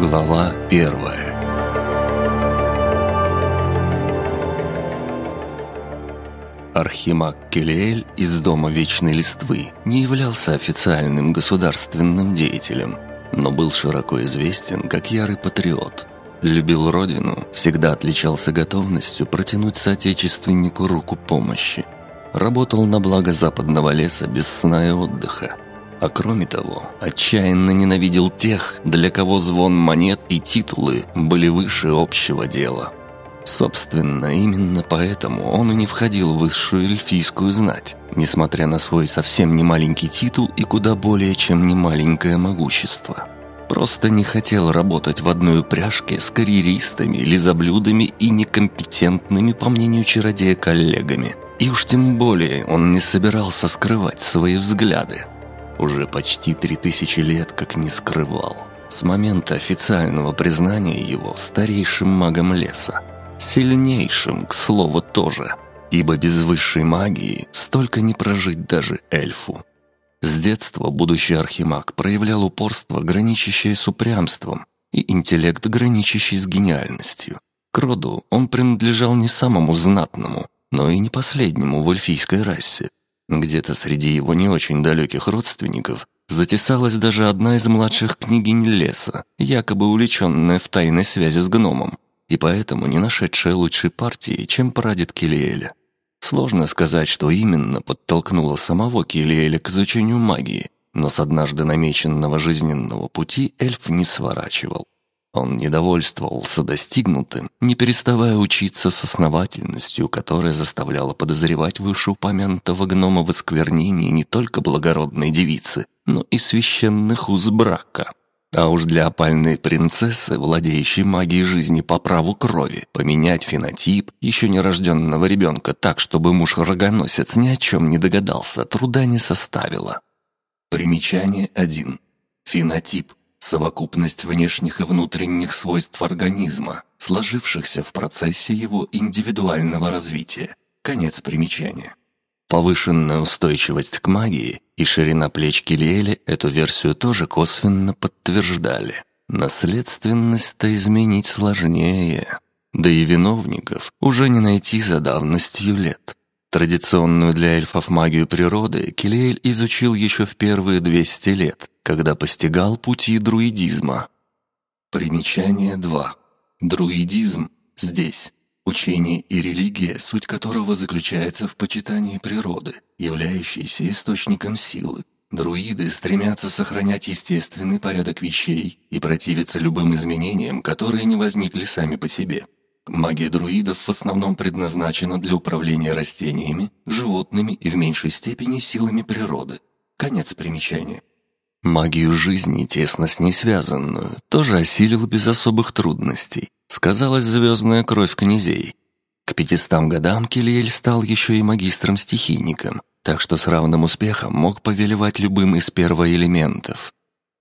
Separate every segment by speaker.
Speaker 1: Глава первая Архимаг Келиэль из Дома Вечной Листвы не являлся официальным государственным деятелем, но был широко известен как ярый патриот. Любил родину, всегда отличался готовностью протянуть соотечественнику руку помощи. Работал на благо западного леса без сна и отдыха – а кроме того, отчаянно ненавидел тех, для кого звон монет и титулы были выше общего дела. Собственно, именно поэтому он и не входил в высшую эльфийскую знать, несмотря на свой совсем не маленький титул и куда более чем немаленькое могущество. Просто не хотел работать в одной упряжке с карьеристами, лизоблюдами и некомпетентными, по мнению чародея, коллегами. И уж тем более он не собирался скрывать свои взгляды уже почти три тысячи лет как не скрывал. С момента официального признания его старейшим магом леса. Сильнейшим, к слову, тоже. Ибо без высшей магии столько не прожить даже эльфу. С детства будущий архимаг проявлял упорство, граничащее с упрямством, и интеллект, граничащий с гениальностью. К роду он принадлежал не самому знатному, но и не последнему в эльфийской расе. Где-то среди его не очень далеких родственников затесалась даже одна из младших княгинь леса, якобы увлеченная в тайной связи с гномом, и поэтому не нашедшая лучшей партии, чем прадед Килиэля. Сложно сказать, что именно подтолкнуло самого Килиэля к изучению магии, но с однажды намеченного жизненного пути эльф не сворачивал. Он недовольствовался достигнутым, не переставая учиться с основательностью, которая заставляла подозревать вышеупомянутого гнома в осквернении не только благородной девицы, но и священных уз брака. А уж для опальной принцессы, владеющей магией жизни по праву крови, поменять фенотип еще нерожденного ребенка так, чтобы муж-рогоносец ни о чем не догадался, труда не составило. Примечание 1. Фенотип совокупность внешних и внутренних свойств организма, сложившихся в процессе его индивидуального развития. Конец примечания. Повышенная устойчивость к магии и ширина плеч Килиэля эту версию тоже косвенно подтверждали. Наследственность-то изменить сложнее. Да и виновников уже не найти за давностью лет. Традиционную для эльфов магию природы Келеэль изучил еще в первые 200 лет, когда постигал пути друидизма. Примечание 2. Друидизм здесь учение и религия, суть которого заключается в почитании природы, являющейся источником силы. Друиды стремятся сохранять естественный порядок вещей и противиться любым изменениям, которые не возникли сами по себе. Магия друидов в основном предназначена для управления растениями, животными и в меньшей степени силами природы. Конец примечания. Магию жизни, тесно с ней связанную, тоже осилил без особых трудностей. Сказалась звездная кровь князей. К пятистам годам Кельель стал еще и магистром-стихийником, так что с равным успехом мог повелевать любым из первоэлементов.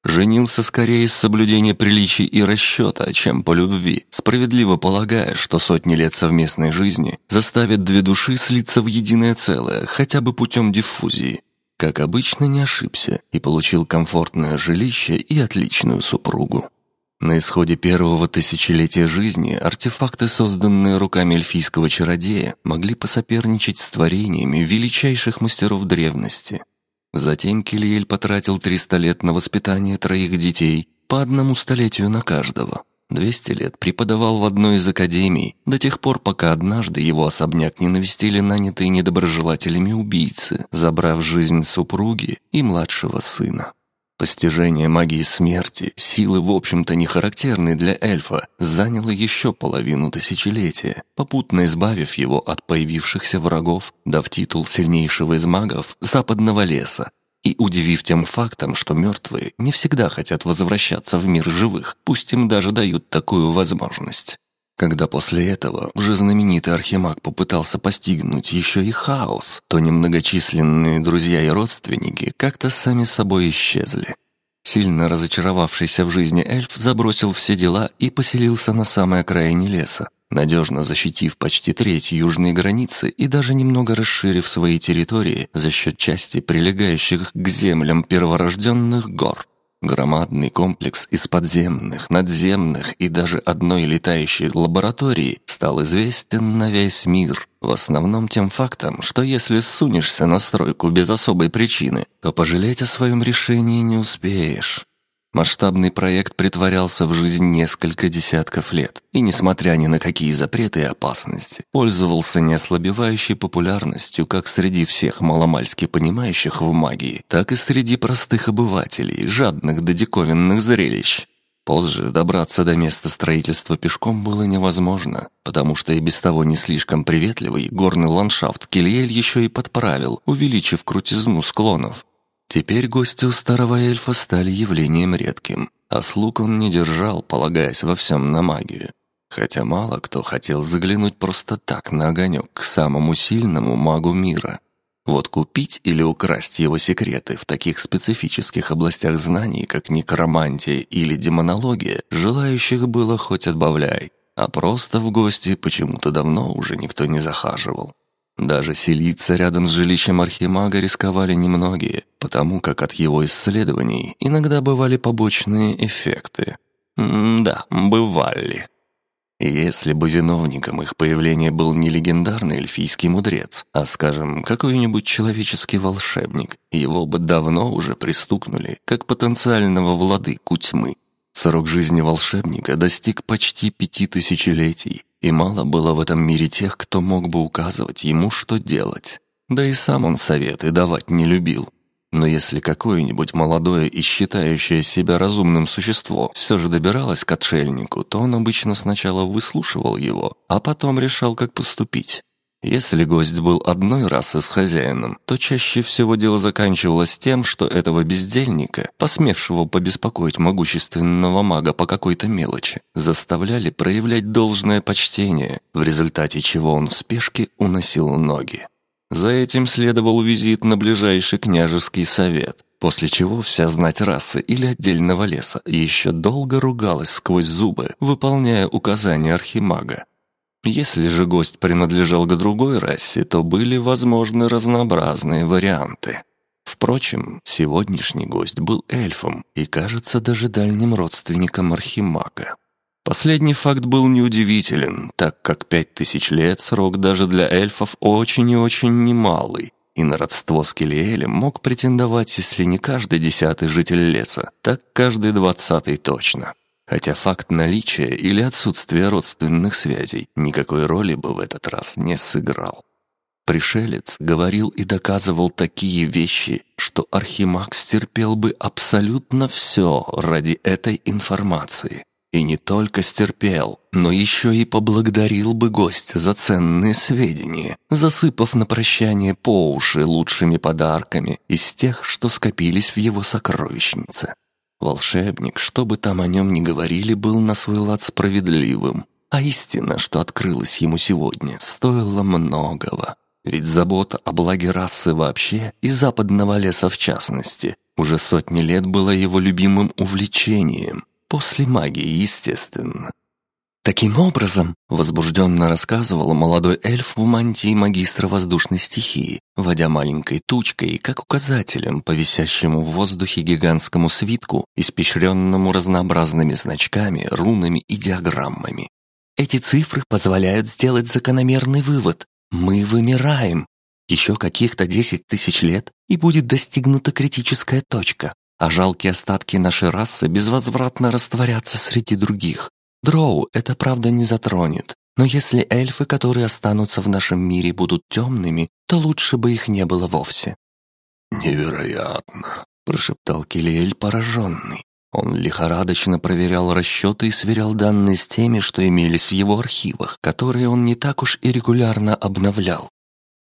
Speaker 1: Женился скорее из соблюдения приличий и расчета, чем по любви, справедливо полагая, что сотни лет совместной жизни заставят две души слиться в единое целое, хотя бы путем диффузии. Как обычно, не ошибся и получил комфортное жилище и отличную супругу. На исходе первого тысячелетия жизни артефакты, созданные руками эльфийского чародея, могли посоперничать с творениями величайших мастеров древности – Затем Кильель потратил 300 лет на воспитание троих детей, по одному столетию на каждого. 200 лет преподавал в одной из академий, до тех пор, пока однажды его особняк не навестили нанятые недоброжелателями убийцы, забрав жизнь супруги и младшего сына. Постижение магии смерти, силы, в общем-то, не характерной для эльфа, заняло еще половину тысячелетия, попутно избавив его от появившихся врагов, дав титул сильнейшего из магов западного леса, и удивив тем фактом, что мертвые не всегда хотят возвращаться в мир живых, пусть им даже дают такую возможность. Когда после этого уже знаменитый архимаг попытался постигнуть еще и хаос, то немногочисленные друзья и родственники как-то сами собой исчезли. Сильно разочаровавшийся в жизни эльф забросил все дела и поселился на самой окраине леса, надежно защитив почти треть южной границы и даже немного расширив свои территории за счет части прилегающих к землям перворожденных гор. Громадный комплекс из подземных, надземных и даже одной летающей лаборатории стал известен на весь мир, в основном тем фактом, что если сунешься на стройку без особой причины, то пожалеть о своем решении не успеешь. Масштабный проект притворялся в жизнь несколько десятков лет, и, несмотря ни на какие запреты и опасности, пользовался неослабевающей популярностью как среди всех маломальски понимающих в магии, так и среди простых обывателей, жадных до диковинных зрелищ. Позже добраться до места строительства пешком было невозможно, потому что и без того не слишком приветливый горный ландшафт Кильель еще и подправил, увеличив крутизну склонов, Теперь гости у старого эльфа стали явлением редким, а слуг он не держал, полагаясь во всем на магию. Хотя мало кто хотел заглянуть просто так на огонек к самому сильному магу мира. Вот купить или украсть его секреты в таких специфических областях знаний, как некромантия или демонология, желающих было хоть отбавляй, а просто в гости почему-то давно уже никто не захаживал. Даже селиться рядом с жилищем архимага рисковали немногие, потому как от его исследований иногда бывали побочные эффекты. М да, бывали. Если бы виновником их появления был не легендарный эльфийский мудрец, а, скажем, какой-нибудь человеческий волшебник, его бы давно уже пристукнули, как потенциального владыку тьмы. Срок жизни волшебника достиг почти пяти тысячелетий, и мало было в этом мире тех, кто мог бы указывать ему, что делать. Да и сам он советы давать не любил. Но если какое-нибудь молодое и считающее себя разумным существо все же добиралось к отшельнику, то он обычно сначала выслушивал его, а потом решал, как поступить. Если гость был одной расы с хозяином, то чаще всего дело заканчивалось тем, что этого бездельника, посмевшего побеспокоить могущественного мага по какой-то мелочи, заставляли проявлять должное почтение, в результате чего он в спешке уносил ноги. За этим следовал визит на ближайший княжеский совет, после чего вся знать расы или отдельного леса еще долго ругалась сквозь зубы, выполняя указания архимага. Если же гость принадлежал к другой расе, то были возможны разнообразные варианты. Впрочем, сегодняшний гость был эльфом и, кажется, даже дальним родственником Архимага. Последний факт был неудивителен, так как пять тысяч лет срок даже для эльфов очень и очень немалый, и на родство с Келиэлем мог претендовать, если не каждый десятый житель леса, так каждый двадцатый точно хотя факт наличия или отсутствия родственных связей никакой роли бы в этот раз не сыграл. Пришелец говорил и доказывал такие вещи, что Архимаг стерпел бы абсолютно все ради этой информации. И не только стерпел, но еще и поблагодарил бы гостя за ценные сведения, засыпав на прощание по уши лучшими подарками из тех, что скопились в его сокровищнице. Волшебник, что бы там о нем ни говорили, был на свой лад справедливым. А истина, что открылась ему сегодня, стоила многого. Ведь забота о благе расы вообще и западного леса в частности уже сотни лет была его любимым увлечением. После магии, естественно. Таким образом, возбужденно рассказывал молодой эльф в мантии магистра воздушной стихии, водя маленькой тучкой, как указателем по висящему в воздухе гигантскому свитку, испещренному разнообразными значками, рунами и диаграммами. Эти цифры позволяют сделать закономерный вывод. Мы вымираем. Еще каких-то десять тысяч лет, и будет достигнута критическая точка, а жалкие остатки нашей расы безвозвратно растворятся среди других. Дроу это правда не затронет, но если эльфы, которые останутся в нашем мире, будут темными, то лучше бы их не было вовсе».
Speaker 2: «Невероятно», —
Speaker 1: прошептал Килиэль пораженный. Он лихорадочно проверял расчеты и сверял данные с теми, что имелись в его архивах, которые он не так уж и регулярно обновлял.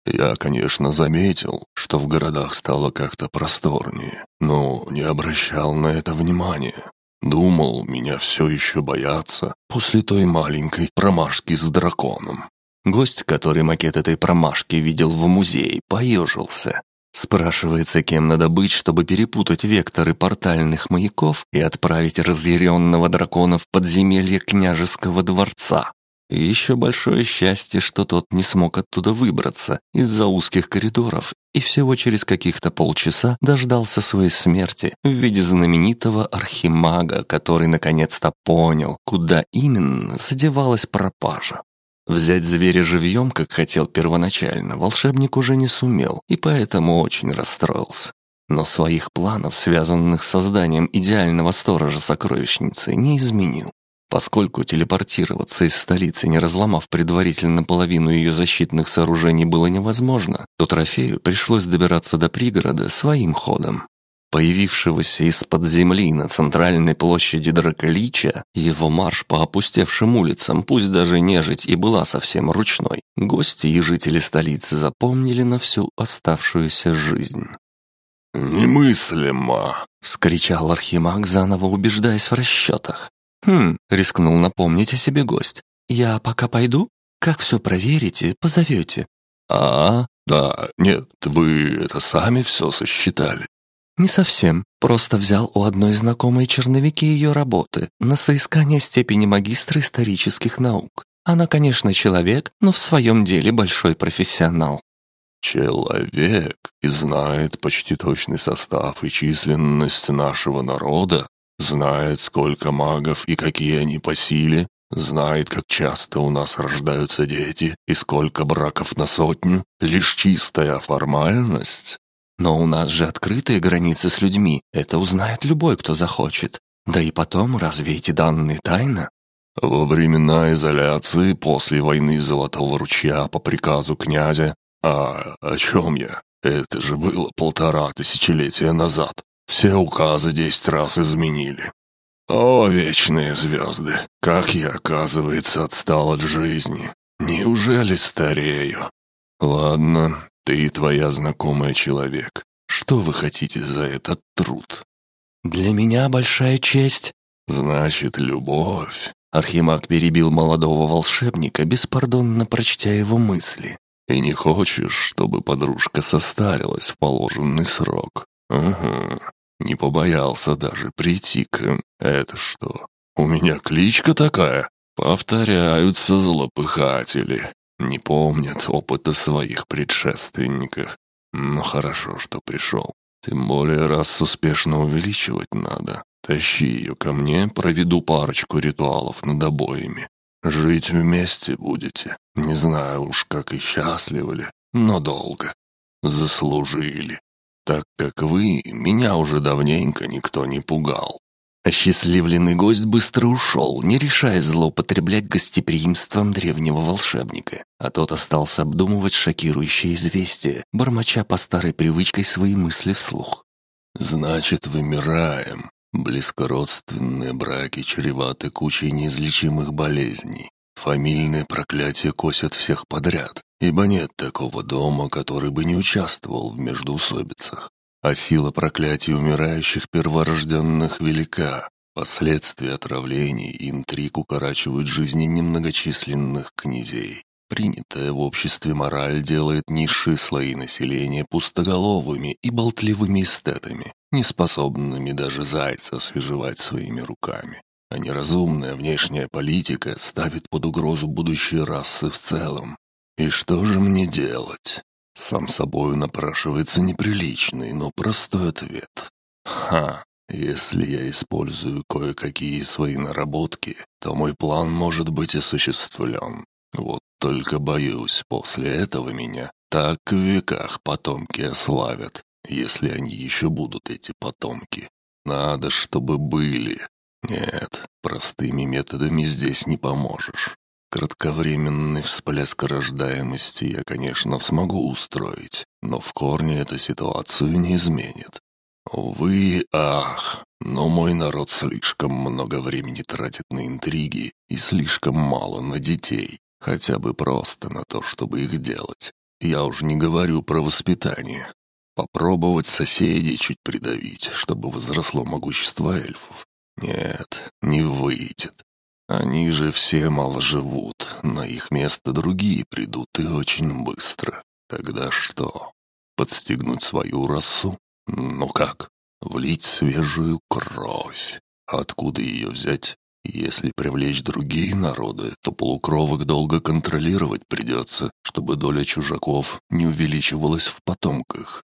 Speaker 2: «Я, конечно, заметил, что в городах стало как-то просторнее, но не обращал на это внимания. Думал, меня все еще боятся после той маленькой промашки с драконом.
Speaker 1: Гость, который макет этой промашки видел в музее, поежился. Спрашивается, кем надо быть, чтобы перепутать векторы портальных маяков и отправить разъяренного дракона в подземелье княжеского дворца. И еще большое счастье, что тот не смог оттуда выбраться из-за узких коридоров и всего через каких-то полчаса дождался своей смерти в виде знаменитого архимага, который наконец-то понял, куда именно задевалась пропажа. Взять зверя живьем, как хотел первоначально, волшебник уже не сумел и поэтому очень расстроился. Но своих планов, связанных с созданием идеального сторожа сокровищницы, не изменил. Поскольку телепортироваться из столицы, не разломав предварительно половину ее защитных сооружений, было невозможно, то трофею пришлось добираться до пригорода своим ходом. Появившегося из-под земли на центральной площади Драколича, его марш по опустевшим улицам, пусть даже нежить и была совсем ручной, гости и жители столицы запомнили на всю оставшуюся жизнь.
Speaker 2: «Немыслимо!»
Speaker 1: — вскричал Архимаг, заново убеждаясь в расчетах. «Хм», — рискнул напомнить о себе гость. «Я пока пойду? Как все проверите, позовете?»
Speaker 2: «А, да, нет, вы это сами все сосчитали?»
Speaker 1: «Не совсем. Просто взял у одной знакомой черновики ее работы на соискание степени магистра исторических наук. Она, конечно, человек, но в своем деле большой профессионал».
Speaker 2: «Человек и знает почти точный состав и численность нашего народа, знает, сколько магов и какие они по силе, знает, как часто у нас рождаются дети и сколько браков на сотню, лишь чистая формальность».
Speaker 1: Но у нас же открытые границы с людьми, это узнает любой, кто захочет. Да и потом, разве эти данные тайна?
Speaker 2: Во времена изоляции после войны Золотого Ручья по приказу князя... А о чем я? Это же было полтора тысячелетия назад. Все указы десять раз изменили. О, вечные звезды, как я, оказывается, отстал от жизни. Неужели старею? Ладно, ты и твоя знакомая человек. Что вы хотите за этот труд?
Speaker 1: Для меня большая честь.
Speaker 2: Значит, любовь.
Speaker 1: Архимаг перебил молодого волшебника, беспардонно прочтя его мысли.
Speaker 2: И не хочешь, чтобы подружка состарилась в положенный срок? Угу. Не побоялся даже прийти к... Это что? У меня кличка такая? Повторяются злопыхатели. Не помнят опыта своих предшественников. Ну хорошо, что пришел. Тем более, раз успешно увеличивать надо. Тащи ее ко мне, проведу парочку ритуалов над обоими. Жить вместе будете. Не знаю уж, как и счастливы ли, но долго. Заслужили. Так как вы, меня уже давненько никто не пугал.
Speaker 1: Осчастливленный гость быстро ушел, не решаясь злоупотреблять гостеприимством древнего волшебника, а тот остался обдумывать шокирующее известие, бормоча по старой привычкой свои мысли вслух.
Speaker 2: «Значит, вымираем. Близкородственные браки чреваты кучей неизлечимых болезней. Фамильные проклятия косят всех подряд, ибо нет такого дома, который бы не участвовал в междоусобицах. А сила проклятий умирающих перворожденных велика. Последствия отравлений и интриг укорачивают жизни немногочисленных князей. Принятая в обществе мораль делает низшие слои населения пустоголовыми и болтливыми эстетами, неспособными даже зайца освежевать своими руками. А неразумная внешняя политика ставит под угрозу будущие расы в целом. И что же мне делать? Сам собой напрашивается неприличный, но простой ответ. Ха, если я использую кое-какие свои наработки, то мой план может быть осуществлен. Вот только боюсь, после этого меня так в веках потомки ославят, если они еще будут эти потомки. Надо, чтобы были. Нет, простыми методами здесь не поможешь. Кратковременный всплеск рождаемости я, конечно, смогу устроить, но в корне эта ситуацию не изменит. Увы, ах, но мой народ слишком много времени тратит на интриги и слишком мало на детей, хотя бы просто на то, чтобы их делать. Я уже не говорю про воспитание. Попробовать соседей чуть придавить, чтобы возросло могущество эльфов. Нет, не выйдет. Они же все мало живут, на их место другие придут и очень быстро. Тогда что? Подстегнуть свою расу? Ну как? Влить свежую кровь. Откуда ее взять? Если привлечь другие народы, то полукровок долго контролировать придется, чтобы доля чужаков не увеличивалась в потомках.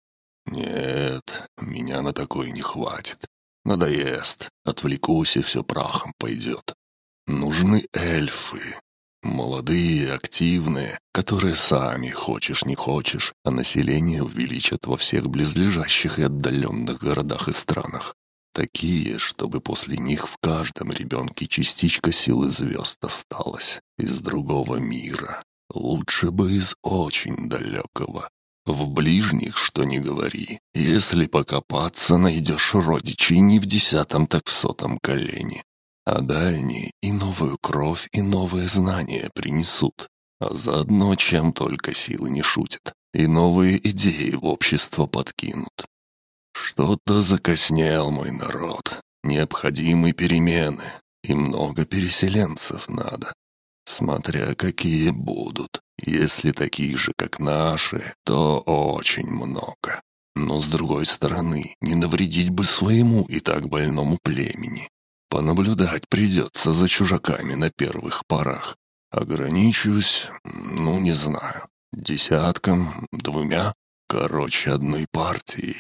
Speaker 2: Нет, меня на такое не хватит. Надоест, отвлекусь и все прахом пойдет. Нужны эльфы. Молодые, активные, которые сами, хочешь не хочешь, а население увеличат во всех близлежащих и отдаленных городах и странах. Такие, чтобы после них в каждом ребенке частичка силы звезд осталась. Из другого мира. Лучше бы из очень далекого. В ближних, что не говори, если покопаться, найдешь родичей не в десятом, так в сотом колене. А дальние и новую кровь, и новые знания принесут. А заодно чем только силы не шутят. И новые идеи в общество подкинут. Что-то закоснел мой народ. Необходимы перемены. И много переселенцев надо. Смотря какие будут. Если такие же, как наши, то очень много. Но с другой стороны, не навредить бы своему и так больному племени. Понаблюдать придется за чужаками на первых порах. Ограничусь, ну, не знаю, десятком, двумя, короче, одной партией.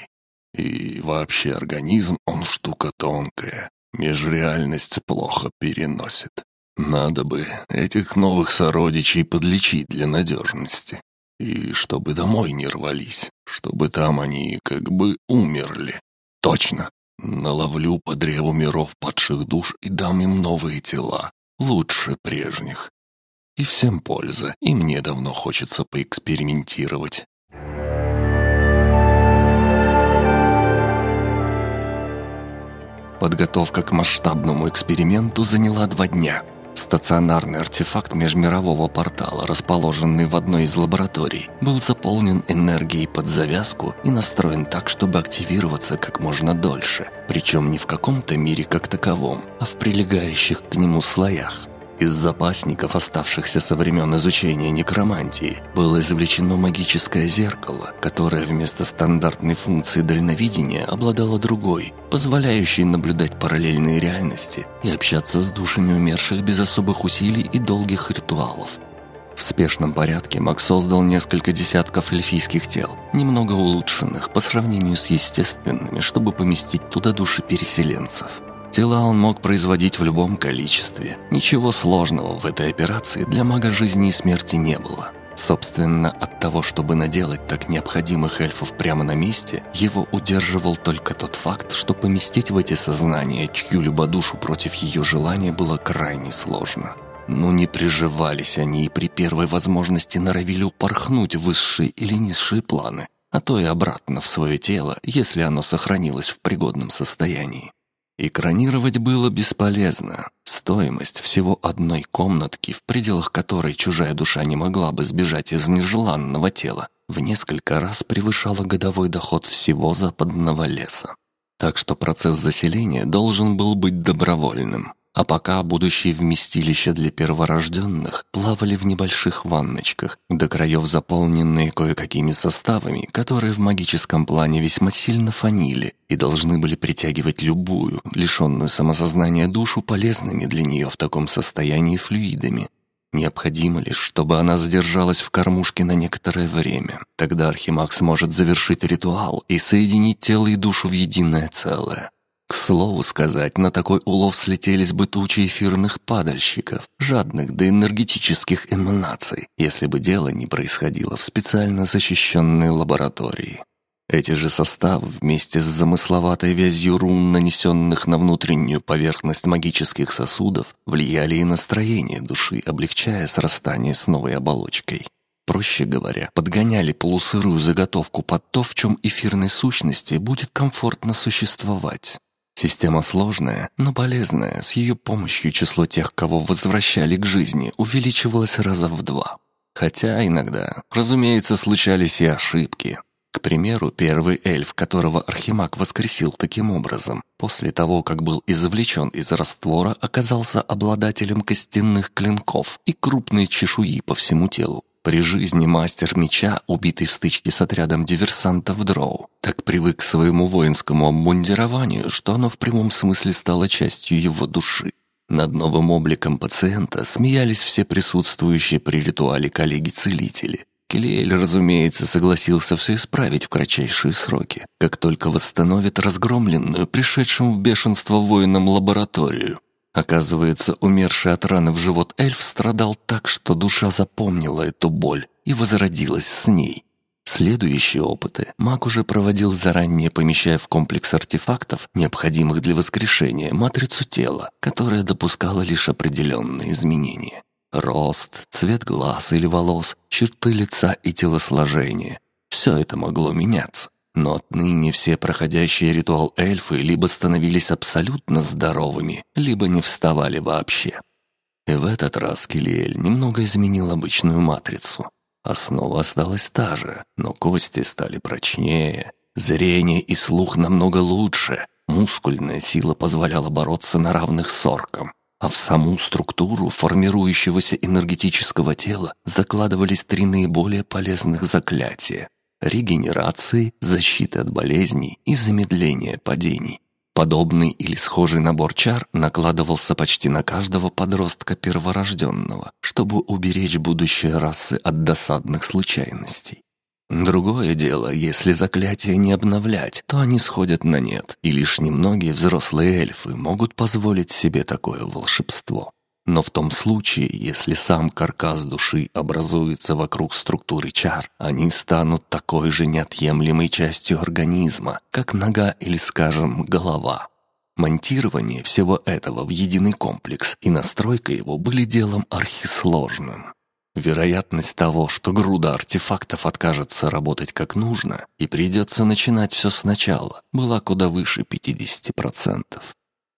Speaker 2: И вообще организм, он штука тонкая, межреальность плохо переносит. Надо бы этих новых сородичей подлечить для надежности. И чтобы домой не рвались, чтобы там они как бы умерли. Точно! Наловлю по древу миров падших душ и дам им новые тела, лучше прежних. И всем польза, и мне давно хочется поэкспериментировать.
Speaker 1: Подготовка к масштабному эксперименту заняла два дня. Стационарный артефакт межмирового портала, расположенный в одной из лабораторий, был заполнен энергией под завязку и настроен так, чтобы активироваться как можно дольше. Причем не в каком-то мире как таковом, а в прилегающих к нему слоях. Из запасников, оставшихся со времен изучения некромантии, было извлечено магическое зеркало, которое вместо стандартной функции дальновидения обладало другой, позволяющей наблюдать параллельные реальности и общаться с душами умерших без особых усилий и долгих ритуалов. В спешном порядке Макс создал несколько десятков эльфийских тел, немного улучшенных по сравнению с естественными, чтобы поместить туда души переселенцев. Тела он мог производить в любом количестве. Ничего сложного в этой операции для мага жизни и смерти не было. Собственно, от того, чтобы наделать так необходимых эльфов прямо на месте, его удерживал только тот факт, что поместить в эти сознания чью-либо душу против ее желания было крайне сложно. Но не приживались они и при первой возможности норовили упорхнуть высшие или низшие планы, а то и обратно в свое тело, если оно сохранилось в пригодном состоянии. Экранировать было бесполезно. Стоимость всего одной комнатки, в пределах которой чужая душа не могла бы сбежать из нежеланного тела, в несколько раз превышала годовой доход всего западного леса. Так что процесс заселения должен был быть добровольным. А пока будущие вместилища для перворожденных плавали в небольших ванночках, до краев заполненные кое-какими составами, которые в магическом плане весьма сильно фанили и должны были притягивать любую, лишенную самосознания душу, полезными для нее в таком состоянии флюидами. Необходимо лишь, чтобы она задержалась в кормушке на некоторое время. Тогда Архимаг сможет завершить ритуал и соединить тело и душу в единое целое. К слову сказать, на такой улов слетелись бы тучи эфирных падальщиков, жадных до энергетических эманаций, если бы дело не происходило в специально защищенной лаборатории. Эти же составы вместе с замысловатой вязью рун, нанесенных на внутреннюю поверхность магических сосудов, влияли и на строение души, облегчая срастание с новой оболочкой. Проще говоря, подгоняли полусырую заготовку под то, в чем эфирной сущности будет комфортно существовать. Система сложная, но полезная. С ее помощью число тех, кого возвращали к жизни, увеличивалось раза в два. Хотя иногда, разумеется, случались и ошибки. К примеру, первый эльф, которого Архимаг воскресил таким образом, после того, как был извлечен из раствора, оказался обладателем костяных клинков и крупной чешуи по всему телу. При жизни мастер меча, убитый в стычке с отрядом диверсантов Дроу, так привык к своему воинскому обмундированию, что оно в прямом смысле стало частью его души. Над новым обликом пациента смеялись все присутствующие при ритуале коллеги-целители. Келиэль, разумеется, согласился все исправить в кратчайшие сроки, как только восстановит разгромленную, пришедшим в бешенство воинам лабораторию. Оказывается, умерший от раны в живот эльф страдал так, что душа запомнила эту боль и возродилась с ней. Следующие опыты маг уже проводил заранее, помещая в комплекс артефактов, необходимых для воскрешения, матрицу тела, которая допускала лишь определенные изменения. Рост, цвет глаз или волос, черты лица и телосложение. Все это могло меняться. Но отныне все проходящие ритуал эльфы либо становились абсолютно здоровыми, либо не вставали вообще. И в этот раз Килиэль немного изменил обычную матрицу. Основа осталась та же, но кости стали прочнее, зрение и слух намного лучше, мускульная сила позволяла бороться на равных с орком, а в саму структуру формирующегося энергетического тела закладывались три наиболее полезных заклятия – регенерации, защиты от болезней и замедления падений. Подобный или схожий набор чар накладывался почти на каждого подростка перворожденного, чтобы уберечь будущее расы от досадных случайностей. Другое дело, если заклятия не обновлять, то они сходят на нет, и лишь немногие взрослые эльфы могут позволить себе такое волшебство. Но в том случае, если сам каркас души образуется вокруг структуры чар, они станут такой же неотъемлемой частью организма, как нога или, скажем, голова. Монтирование всего этого в единый комплекс и настройка его были делом архисложным. Вероятность того, что груда артефактов откажется работать как нужно и придется начинать все сначала, была куда выше 50%.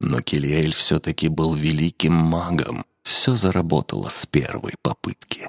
Speaker 1: Но Килиэль все-таки был великим магом. Все заработало с первой попытки.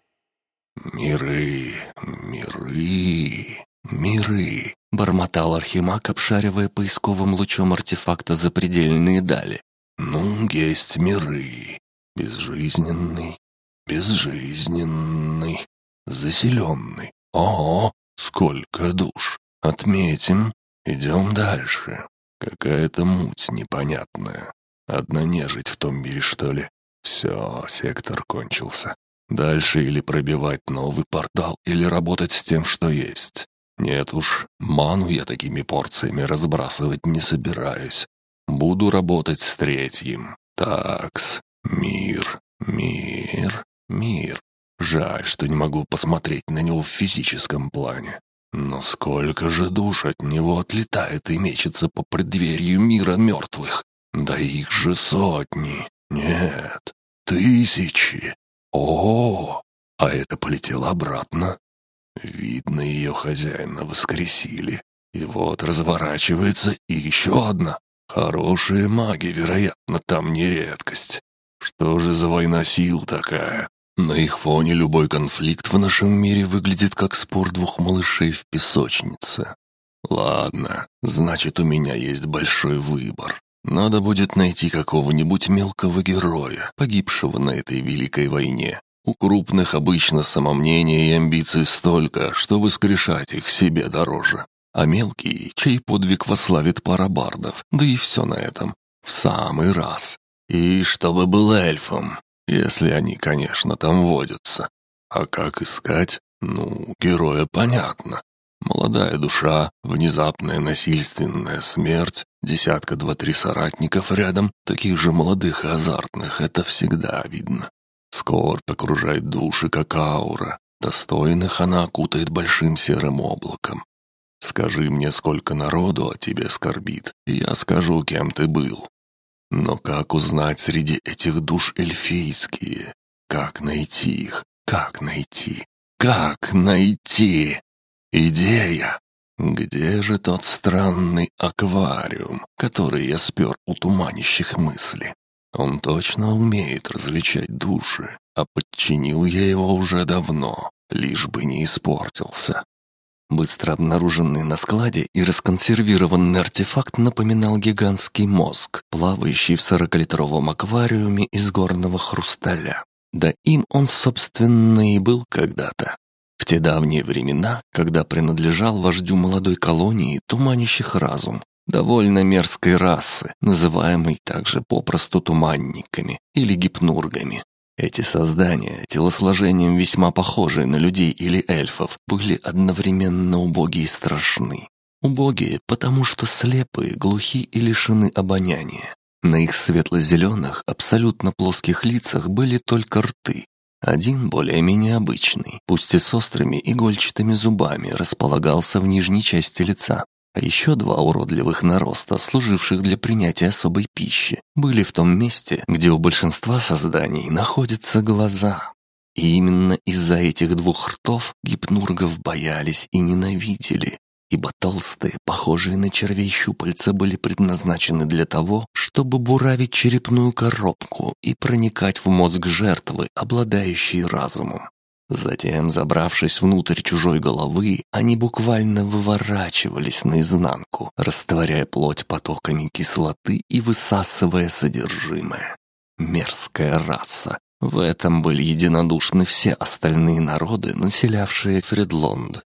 Speaker 2: «Миры, миры, миры», —
Speaker 1: бормотал Архимаг, обшаривая поисковым лучом артефакта запредельные дали.
Speaker 2: «Ну, есть миры. Безжизненный, безжизненный, заселенный. Ого, сколько душ! Отметим. Идем дальше. Какая-то муть непонятная. Одна нежить в том мире, что ли? Все, сектор кончился. Дальше или пробивать новый портал, или работать с тем, что есть. Нет уж, ману я такими порциями разбрасывать не собираюсь. Буду работать с третьим. Такс, мир, мир, мир. Жаль, что не могу посмотреть на него в физическом плане. Но сколько же душ от него отлетает и мечется по преддверию мира мертвых? Да их же сотни. Нет, тысячи. О, а это полетело обратно. Видно, ее хозяина воскресили. И вот разворачивается и еще одна. Хорошие маги, вероятно, там не редкость. Что же за война сил такая? На их фоне любой конфликт в нашем мире выглядит как спор двух малышей в песочнице. Ладно, значит, у меня есть большой выбор. Надо будет найти какого-нибудь мелкого героя, погибшего на этой великой войне. У крупных обычно самомнения и амбиций столько, что воскрешать их себе дороже. А мелкий, чей подвиг вославит пара бардов, да и все на этом. В самый раз. И чтобы был эльфом, если они, конечно, там водятся. А как искать? Ну, героя понятно. Молодая душа, внезапная насильственная смерть, десятка два-три соратников рядом, таких же молодых и азартных, это всегда видно. Скорбь окружает души, как аура. Достойных она окутает большим серым облаком. Скажи мне, сколько народу о тебе скорбит, и я скажу, кем ты был. Но как узнать среди этих душ эльфийские? Как найти их? Как найти? Как найти? Идея! Где же тот странный аквариум, который я спер у туманящих мысли? Он точно умеет различать души, а подчинил я его уже давно, лишь бы не испортился. Быстро обнаруженный на складе и расконсервированный артефакт напоминал гигантский мозг, плавающий в сорокалитровом аквариуме из горного хрусталя. Да им он, собственно, и был когда-то. В те давние времена, когда принадлежал вождю молодой колонии, туманящих разум,
Speaker 1: довольно мерзкой расы, называемой также попросту туманниками или гипнургами. Эти создания, телосложением весьма похожие на людей или эльфов, были одновременно убогие и страшны. Убогие, потому что слепые, глухи и лишены обоняния. На их светло-зеленых, абсолютно плоских лицах были только рты. Один, более-менее обычный, пусть и с острыми игольчатыми зубами, располагался в нижней части лица. А еще два уродливых нароста, служивших для принятия особой пищи, были в том месте, где у большинства созданий находятся глаза. И именно из-за этих двух ртов гипнургов боялись и ненавидели, ибо толстые, похожие на червей щупальца были предназначены для того, чтобы буравить черепную коробку и проникать в мозг жертвы, обладающей разумом. Затем, забравшись внутрь чужой головы, они буквально выворачивались наизнанку, растворяя плоть потоками кислоты и высасывая содержимое. Мерзкая раса. В этом были единодушны все остальные народы, населявшие Фредлонд.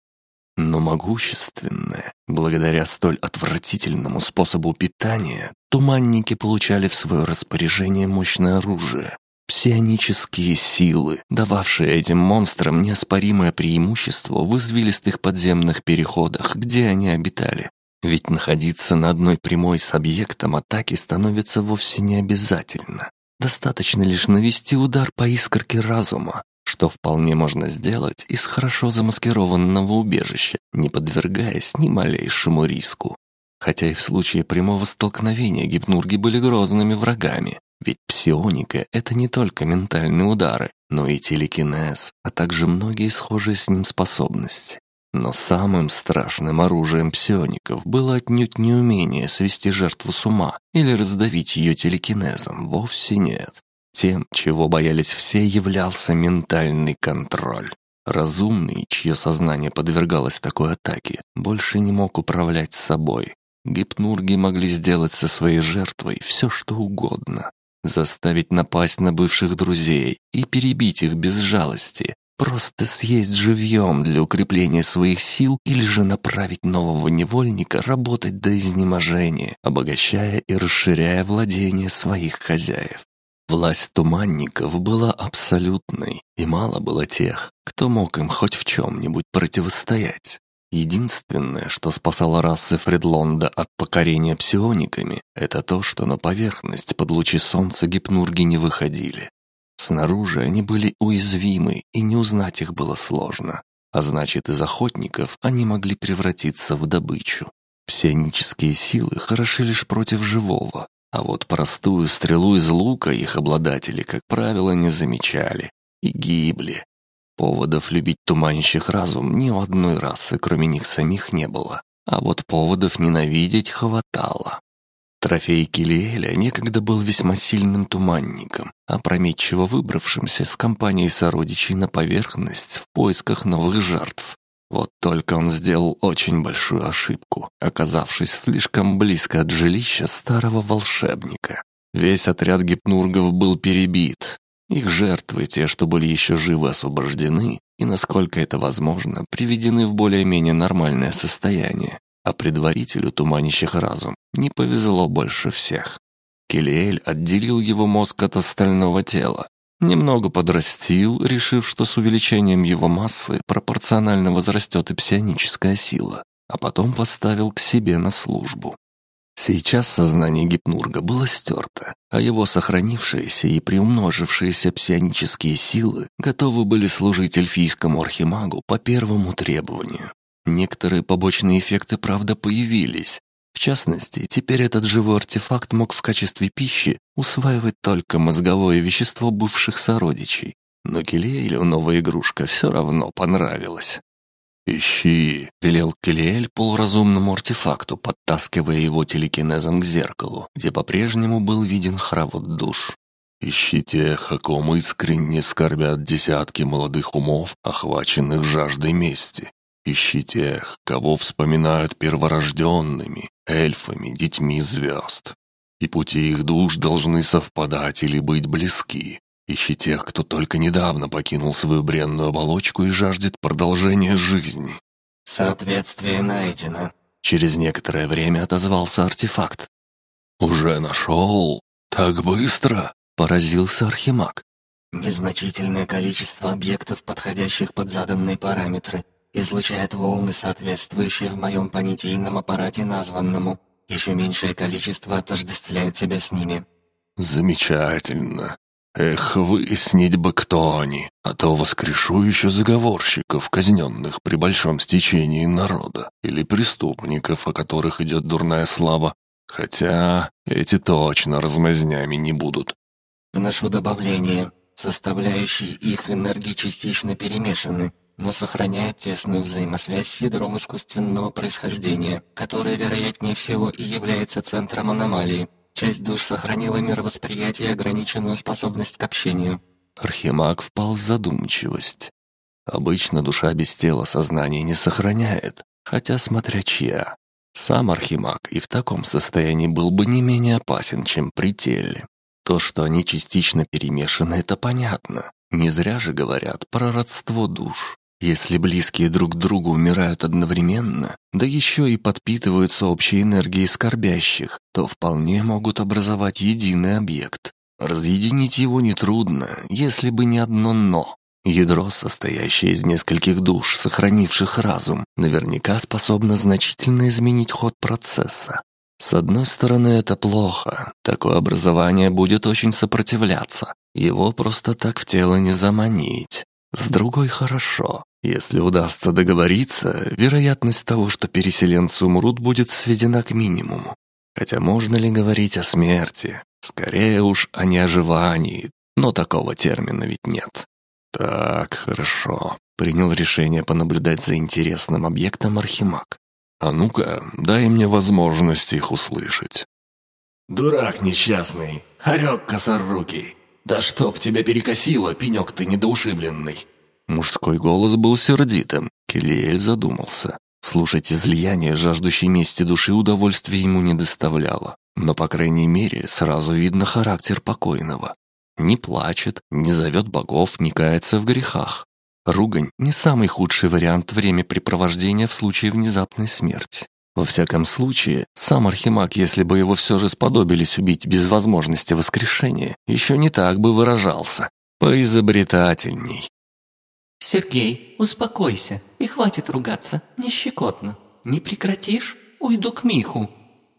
Speaker 1: Но могущественное, благодаря столь отвратительному способу питания, туманники получали в свое распоряжение мощное оружие, Псионические силы, дававшие этим монстрам неоспоримое преимущество в извилистых подземных переходах, где они обитали. Ведь находиться на одной прямой с объектом атаки становится вовсе не обязательно. Достаточно лишь навести удар по искорке разума, что вполне можно сделать из хорошо замаскированного убежища, не подвергаясь ни малейшему риску. Хотя и в случае прямого столкновения гипнурги были грозными врагами, ведь псионика — это не только ментальные удары, но и телекинез, а также многие схожие с ним способности. Но самым страшным оружием псиоников было отнюдь не умение свести жертву с ума или раздавить ее телекинезом, вовсе нет. Тем, чего боялись все, являлся ментальный контроль. Разумный, чье сознание подвергалось такой атаке, больше не мог управлять собой. Гипнурги могли сделать со своей жертвой все, что угодно заставить напасть на бывших друзей и перебить их без жалости, просто съесть живьем для укрепления своих сил или же направить нового невольника работать до изнеможения, обогащая и расширяя владение своих хозяев. Власть туманников была абсолютной, и мало было тех, кто мог им хоть в чем-нибудь противостоять. Единственное, что спасало расы Фредлонда от покорения псиониками, это то, что на поверхность под лучи солнца гипнурги не выходили. Снаружи они были уязвимы, и не узнать их было сложно. А значит, из охотников они могли превратиться в добычу. Псионические силы хороши лишь против живого, а вот простую стрелу из лука их обладатели, как правило, не замечали и гибли, Поводов любить туманящих разум ни у одной расы, кроме них самих, не было. А вот поводов ненавидеть хватало. Трофей Килиэля некогда был весьма сильным туманником, опрометчиво выбравшимся с компанией сородичей на поверхность в поисках новых жертв. Вот только он сделал очень большую ошибку, оказавшись слишком близко от жилища старого волшебника. Весь отряд гипнургов был перебит, их жертвы, те, что были еще живы, освобождены и, насколько это возможно, приведены в более-менее нормальное состояние, а предварителю, туманящих разум, не повезло больше всех. Келиэль отделил его мозг от остального тела, немного подрастил, решив, что с увеличением его массы пропорционально возрастет и псионическая сила, а потом поставил к себе на службу. Сейчас сознание гипнурга было стерто, а его сохранившиеся и приумножившиеся псионические силы готовы были служить эльфийскому архимагу по первому требованию. Некоторые побочные эффекты, правда, появились. В частности, теперь этот живой артефакт мог в качестве пищи усваивать только мозговое вещество бывших сородичей. Но Келейлю новая игрушка все равно понравилась.
Speaker 2: «Ищи!» — велел Келиэль полуразумному артефакту, подтаскивая его телекинезом к зеркалу, где по-прежнему был виден хоровод душ. «Ищи тех, о ком искренне скорбят десятки молодых умов, охваченных жаждой мести. Ищи тех, кого вспоминают перворожденными, эльфами, детьми звезд. И пути их душ должны совпадать или быть близки, Ищи тех, кто только недавно покинул свою бренную оболочку и жаждет продолжения жизни.
Speaker 3: Соответствие найдено.
Speaker 1: Через некоторое время отозвался артефакт.
Speaker 2: «Уже нашел? Так быстро?» — поразился Архимаг.
Speaker 3: Незначительное количество объектов, подходящих под заданные параметры, излучает волны, соответствующие в моем понятийном аппарате названному. Еще меньшее количество отождествляет себя с ними.
Speaker 2: Замечательно. Эх, выяснить бы, кто они, а то воскрешу еще заговорщиков, казненных при большом стечении народа, или преступников, о которых идет дурная слава. Хотя эти точно размазнями не будут.
Speaker 3: Вношу добавление. Составляющие их энергии частично перемешаны, но сохраняют тесную взаимосвязь с ядром искусственного происхождения, которое, вероятнее всего, и является центром аномалии. Часть душ сохранила мировосприятие и ограниченную способность к общению.
Speaker 1: Архимаг впал в задумчивость. Обычно душа без тела сознания не сохраняет, хотя смотря чья. Сам Архимаг и в таком состоянии был бы не менее опасен, чем при теле. То, что они частично перемешаны, это понятно. Не зря же говорят про родство душ. Если близкие друг другу умирают одновременно, да еще и подпитываются общей энергией скорбящих, то вполне могут образовать единый объект. Разъединить его нетрудно, если бы не одно «но». Ядро, состоящее из нескольких душ, сохранивших разум, наверняка способно значительно изменить ход процесса. С одной стороны, это плохо. Такое образование будет очень сопротивляться. Его просто так в тело не заманить. С другой, хорошо. Если удастся договориться, вероятность того, что переселенцы умрут, будет сведена к минимуму. Хотя можно ли говорить о смерти? Скорее уж о неоживании, но такого термина ведь нет. Так, хорошо. Принял решение понаблюдать за интересным объектом Архимаг. А ну-ка, дай мне возможность их услышать.
Speaker 4: «Дурак несчастный, хорек косорукий! Да чтоб тебя перекосило, пенек ты недоушибленный!»
Speaker 1: Мужской голос был сердитым. Келиэль задумался. Слушать излияние жаждущей мести души удовольствия ему не доставляло. Но, по крайней мере, сразу видно характер покойного. Не плачет, не зовет богов, не кается в грехах. Ругань – не самый худший вариант времяпрепровождения в случае внезапной смерти. Во всяком случае, сам Архимаг, если бы его все же сподобились убить без возможности воскрешения, еще не так бы выражался. Поизобретательней.
Speaker 5: «Сергей, успокойся и хватит ругаться, не щекотно. Не прекратишь? Уйду к Миху.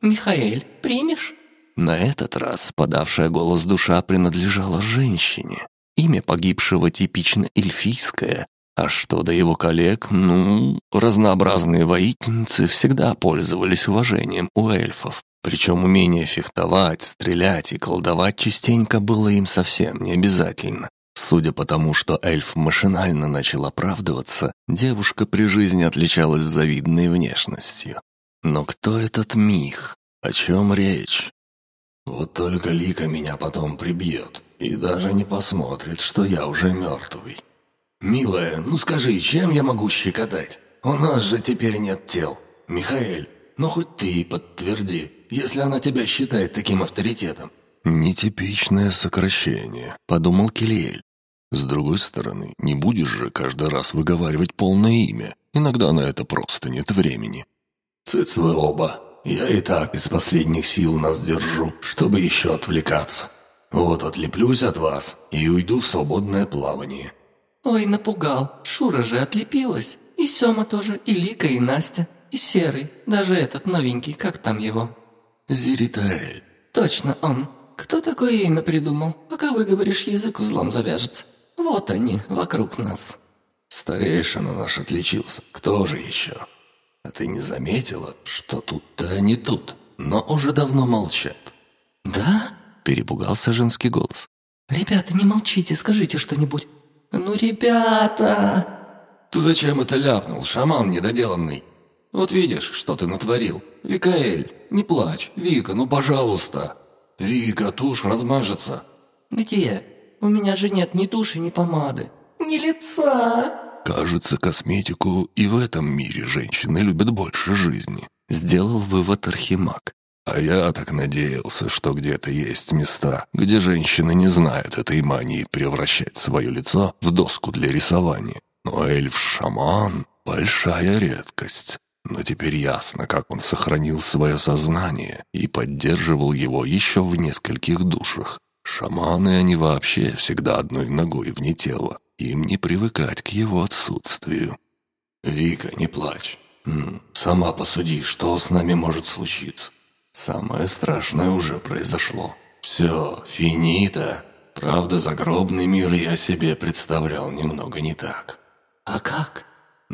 Speaker 5: Михаэль, примешь?»
Speaker 1: На этот раз подавшая голос душа принадлежала женщине. Имя погибшего типично эльфийское, а что до его коллег, ну, разнообразные воительницы всегда пользовались уважением у эльфов. Причем умение фехтовать, стрелять и колдовать частенько было им совсем не обязательно. Судя по тому, что эльф машинально начал оправдываться, девушка при жизни отличалась завидной внешностью. Но кто этот Мих? О чем речь?
Speaker 4: Вот только Лика меня потом прибьет и даже не посмотрит, что я уже мертвый. Милая, ну скажи, чем я могу щекотать? У нас же теперь нет тел. Михаэль, ну хоть ты подтверди, если она тебя считает таким авторитетом.
Speaker 2: «Нетипичное сокращение», — подумал Килиэль. «С другой стороны, не будешь же каждый раз выговаривать полное имя. Иногда на это просто нет времени».
Speaker 4: «Цыц вы оба. Я и так из последних сил нас держу, чтобы еще отвлекаться. Вот отлеплюсь от вас и уйду в свободное плавание».
Speaker 5: «Ой, напугал. Шура же отлепилась. И Сёма тоже, и Лика, и Настя, и Серый. Даже этот новенький, как там его?»
Speaker 4: «Зиритаэль».
Speaker 5: «Точно он. Кто такое имя придумал? Пока выговоришь, язык узлом завяжется. Вот они, вокруг нас».
Speaker 4: «Старейшина наш отличился. Кто же еще?» А ты не заметила, что тут-то не тут, но уже давно молчат?»
Speaker 5: «Да?»
Speaker 1: – перепугался женский голос.
Speaker 5: «Ребята, не молчите, скажите что-нибудь». «Ну, ребята!»
Speaker 4: «Ты зачем это ляпнул, шаман недоделанный? Вот видишь, что ты натворил. Викаэль, не плачь. Вика, ну пожалуйста. Вика, тушь размажется».
Speaker 5: «Где? У меня же нет ни туши, ни помады, ни лица!»
Speaker 2: Кажется, косметику и в этом мире женщины любят больше жизни.
Speaker 1: Сделал вывод Архимаг.
Speaker 2: А я так надеялся, что где-то есть места, где женщины не знают этой мании превращать свое лицо в доску для рисования. Но эльф-шаман — большая редкость. Но теперь ясно, как он сохранил свое сознание и поддерживал его еще в нескольких душах. Шаманы они вообще всегда одной ногой вне тела. Им не привыкать к его отсутствию.
Speaker 4: «Вика, не плачь. Сама посуди, что с нами может случиться. Самое страшное уже произошло. Все, финита. Правда, загробный мир я себе представлял немного не так.
Speaker 5: А как?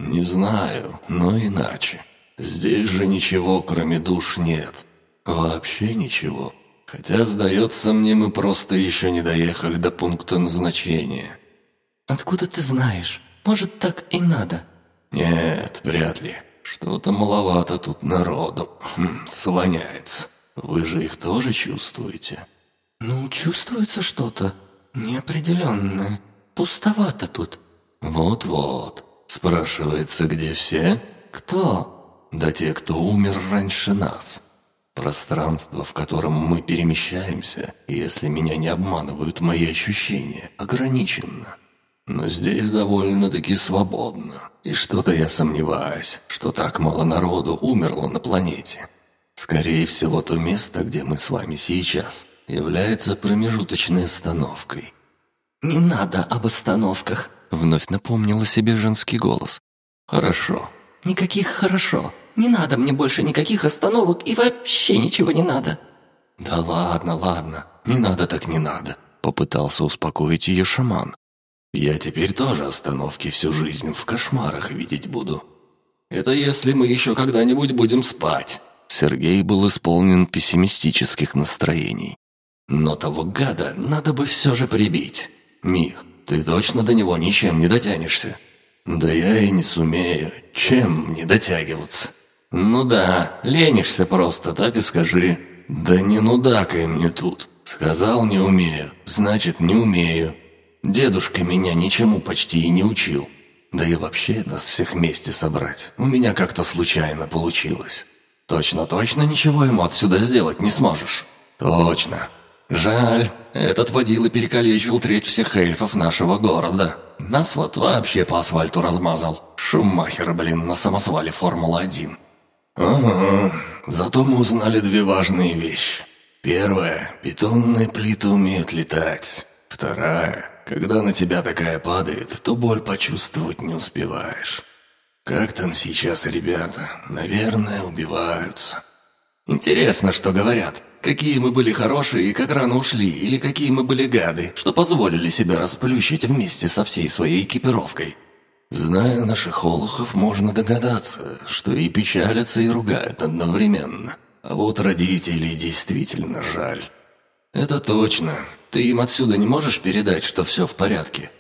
Speaker 4: Не знаю, но иначе. Здесь же ничего, кроме душ, нет. Вообще ничего. Хотя, сдается мне, мы просто еще не доехали до пункта назначения.
Speaker 5: Откуда ты знаешь? Может, так и надо?
Speaker 4: Нет, вряд ли. Что-то маловато тут народу. Хм, слоняется. Вы же их тоже чувствуете?
Speaker 5: Ну, чувствуется что-то неопределенное. Пустовато тут.
Speaker 4: Вот-вот. Спрашивается, где все?
Speaker 5: Кто?
Speaker 4: Да те, кто умер раньше нас. Пространство, в котором мы перемещаемся, если меня не обманывают мои ощущения, ограничено. Но здесь довольно-таки свободно. И что-то я сомневаюсь, что так мало народу умерло на планете. Скорее всего, то место, где мы с вами сейчас, является промежуточной остановкой.
Speaker 5: «Не надо об остановках», —
Speaker 1: вновь напомнил о себе женский голос.
Speaker 4: «Хорошо».
Speaker 5: «Никаких «хорошо». Не надо мне больше никаких остановок и вообще ничего не надо».
Speaker 4: «Да ладно, ладно. Не надо так не надо», —
Speaker 1: попытался успокоить ее шаман.
Speaker 4: Я теперь тоже остановки всю жизнь в кошмарах видеть буду. Это если мы еще когда-нибудь будем спать.
Speaker 1: Сергей был исполнен пессимистических настроений.
Speaker 4: Но того гада надо бы все же прибить. Мих, ты точно до него ничем не дотянешься? Да я и не сумею. Чем не дотягиваться? Ну да, ленишься просто, так и скажи. Да не нудакай мне тут. Сказал не умею, значит не умею. Дедушка меня ничему почти и не учил. Да и вообще нас всех вместе собрать. У меня как-то случайно получилось. Точно-точно ничего ему отсюда сделать не сможешь. Точно. Жаль, этот водила перекалечил треть всех эльфов нашего города. Нас вот вообще по асфальту размазал. Шумахер, блин, на самосвале Формула-1. Ага, зато мы узнали две важные вещи. Первое, бетонные плиты умеют летать. Вторая, когда на тебя такая падает, то боль почувствовать не успеваешь. Как там сейчас ребята? Наверное, убиваются. Интересно, что говорят. Какие мы были хорошие и как рано ушли, или какие мы были гады, что позволили себя расплющить вместе со всей своей экипировкой. Зная наших олухов, можно догадаться, что и печалятся, и ругают одновременно. А вот родителей действительно жаль. «Это точно. Ты им отсюда не можешь передать, что все в порядке?»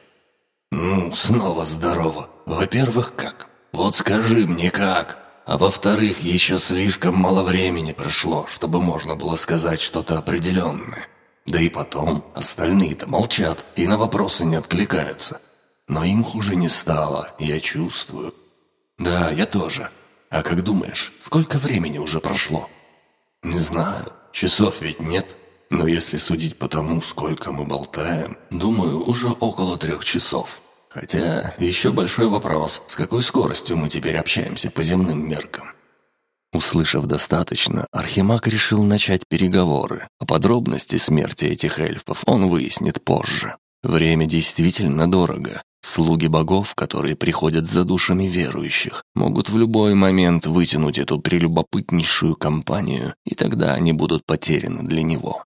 Speaker 4: «Ну, снова здорово. Во-первых, как? Вот скажи мне, как? А во-вторых, еще слишком мало времени прошло, чтобы можно было сказать что-то определенное. Да и потом, остальные-то молчат и на вопросы не откликаются. Но им хуже не стало, я чувствую. Да, я тоже. А как думаешь, сколько времени уже прошло? Не знаю, часов ведь нет». Но если судить по тому, сколько мы болтаем, думаю, уже около трех часов. Хотя еще большой вопрос, с какой скоростью мы теперь общаемся по земным меркам.
Speaker 1: Услышав достаточно, Архимаг решил начать переговоры. О подробности смерти этих эльфов он выяснит позже. Время действительно дорого. Слуги богов, которые приходят за душами верующих, могут в любой момент вытянуть эту прелюбопытнейшую компанию, и тогда они будут потеряны для него.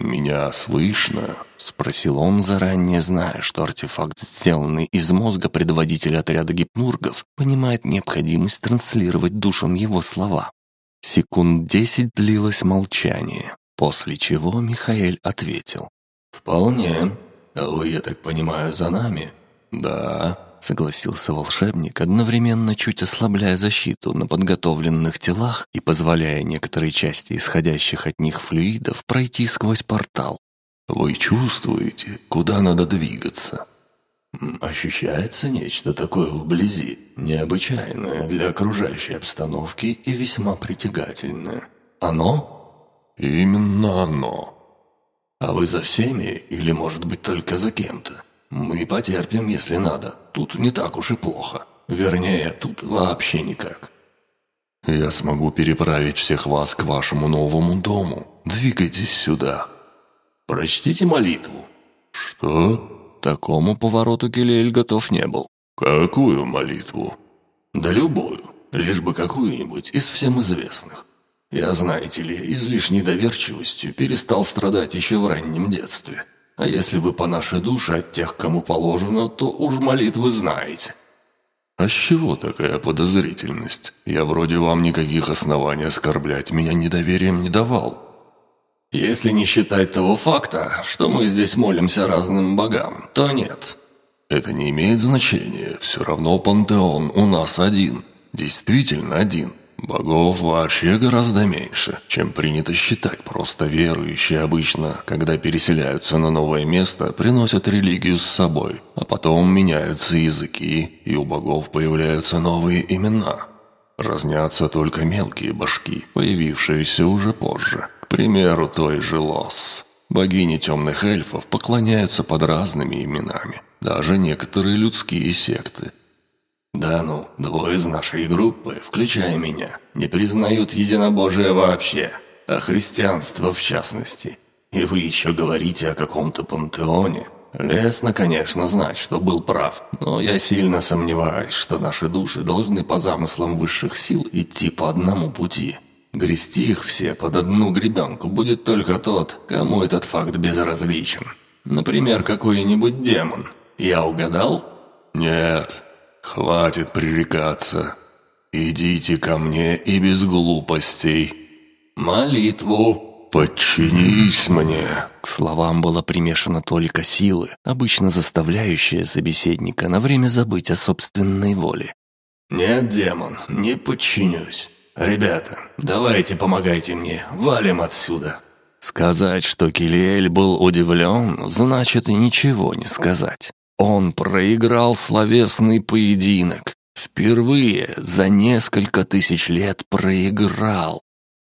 Speaker 2: «Меня слышно?»
Speaker 1: — спросил он, заранее зная, что артефакт, сделанный из мозга предводителя отряда гипнургов, понимает необходимость транслировать душам его слова. Секунд десять длилось молчание, после чего Михаэль ответил.
Speaker 4: «Вполне. А вы, я так понимаю, за нами?»
Speaker 2: «Да», —
Speaker 1: согласился волшебник, одновременно чуть ослабляя защиту на подготовленных телах и позволяя некоторой части исходящих от них флюидов пройти сквозь портал.
Speaker 2: «Вы чувствуете, куда надо двигаться?»
Speaker 4: «Ощущается нечто такое вблизи, необычайное для окружающей обстановки и весьма притягательное. Оно?»
Speaker 2: «Именно оно».
Speaker 4: «А вы за всеми или, может быть, только за кем-то?» «Мы потерпим, если надо. Тут не так уж и плохо. Вернее, тут вообще никак».
Speaker 2: Я смогу переправить всех вас к вашему новому дому. Двигайтесь сюда».
Speaker 4: «Прочтите молитву».
Speaker 2: «Что?»
Speaker 1: Такому повороту Келель готов не был.
Speaker 2: «Какую молитву?»
Speaker 4: «Да любую, лишь бы какую-нибудь из всем известных. Я, знаете ли, излишней доверчивостью перестал страдать еще в раннем детстве. А если вы по нашей душе от тех, кому положено, то уж молитвы знаете».
Speaker 2: «А с чего такая подозрительность? Я вроде вам никаких оснований оскорблять меня недоверием не давал».
Speaker 4: «Если не считать того факта, что мы здесь молимся разным богам, то нет».
Speaker 2: «Это не имеет значения. Все равно пантеон у нас один. Действительно один. Богов вообще гораздо меньше, чем принято считать. Просто верующие обычно, когда переселяются на новое место, приносят религию с собой, а потом меняются языки, и у богов появляются новые имена. Разнятся только мелкие башки, появившиеся уже позже. К примеру, той же Лос. Богини темных эльфов поклоняются под разными именами, даже некоторые людские секты.
Speaker 4: Да ну, двое из нашей группы, включая меня, не признают единобожие вообще, а христианство в частности. И вы еще говорите о каком-то пантеоне. Лестно, конечно, знать, что был прав, но я сильно сомневаюсь, что наши души должны по замыслам высших сил идти по одному пути. Грести их все под одну гребенку будет только тот, кому этот факт безразличен. Например, какой-нибудь демон. Я угадал?
Speaker 2: Нет, «Хватит пререкаться. Идите ко мне и без глупостей».
Speaker 4: «Молитву».
Speaker 2: «Подчинись мне!»
Speaker 1: К словам было примешано только силы, обычно заставляющие собеседника на время забыть о собственной воле.
Speaker 4: «Нет, демон, не подчинюсь. Ребята, давайте помогайте мне, валим отсюда».
Speaker 1: Сказать, что Килиэль был удивлен, значит и ничего не сказать. Он проиграл словесный поединок. Впервые за несколько тысяч лет проиграл.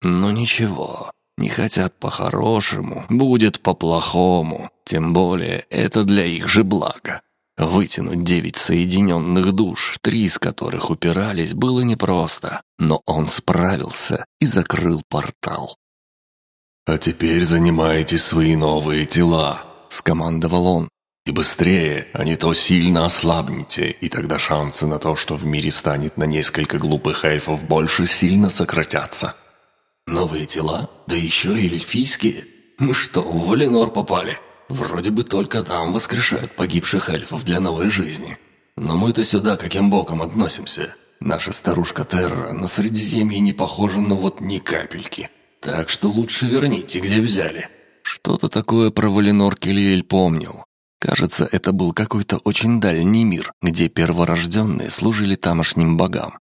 Speaker 1: Но ничего, не хотят по-хорошему, будет по-плохому. Тем более это для их же блага. Вытянуть девять соединенных душ, три из которых упирались, было непросто, но он справился и закрыл портал.
Speaker 2: «А теперь занимайте свои новые тела», — скомандовал он. И быстрее, а не то сильно ослабните, и тогда шансы на то, что в мире станет на несколько глупых эльфов больше, сильно сократятся.
Speaker 4: Новые тела? Да еще и эльфийские? Мы что, в Валенор попали? Вроде бы только там воскрешают погибших эльфов для новой жизни. Но мы-то сюда каким боком относимся? Наша старушка Терра на Средиземье не похожа, но вот ни капельки. Так что лучше верните, где взяли.
Speaker 1: Что-то такое про Валенор Келиэль помнил. Кажется, это был какой-то очень дальний мир, где перворожденные служили тамошним богам.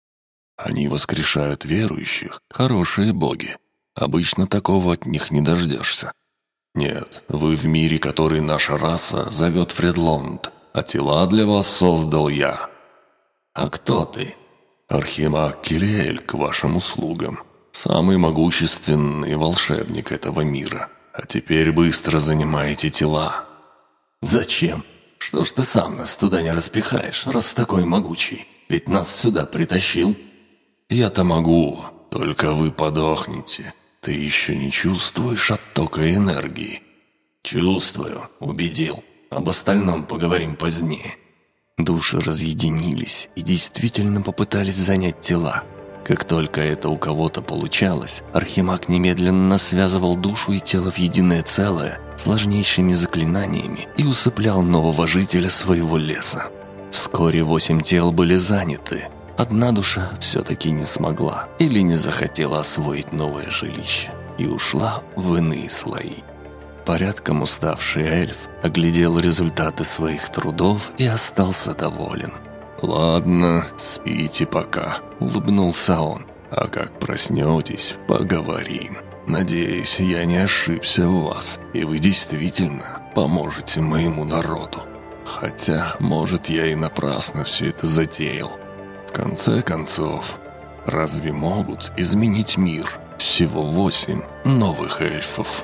Speaker 2: Они воскрешают верующих, хорошие боги. Обычно такого от них не дождешься. Нет, вы в мире, который наша раса зовет Фредлонд, а тела для вас создал я.
Speaker 4: А кто ты?
Speaker 2: Архимаг Килиэль к вашим услугам. Самый могущественный волшебник этого мира. А теперь быстро занимайте тела.
Speaker 4: «Зачем? Что ж ты сам нас туда не распихаешь, раз такой могучий? Ведь нас сюда притащил».
Speaker 2: «Я-то могу, только вы подохнете. Ты еще не чувствуешь оттока энергии?»
Speaker 4: «Чувствую, убедил. Об остальном поговорим позднее».
Speaker 1: Души разъединились и действительно попытались занять тела. Как только это у кого-то получалось, Архимаг немедленно связывал душу и тело в единое целое сложнейшими заклинаниями и усыплял нового жителя своего леса. Вскоре восемь тел были заняты. Одна душа все-таки не смогла или не захотела освоить новое жилище и ушла в иные слои. Порядком уставший эльф оглядел результаты своих трудов и остался доволен –
Speaker 2: «Ладно, спите пока», — улыбнулся он. «А как проснетесь, поговорим. Надеюсь, я не ошибся в вас, и вы действительно поможете моему народу. Хотя, может, я и напрасно все это затеял. В конце концов, разве могут изменить мир всего восемь новых эльфов?»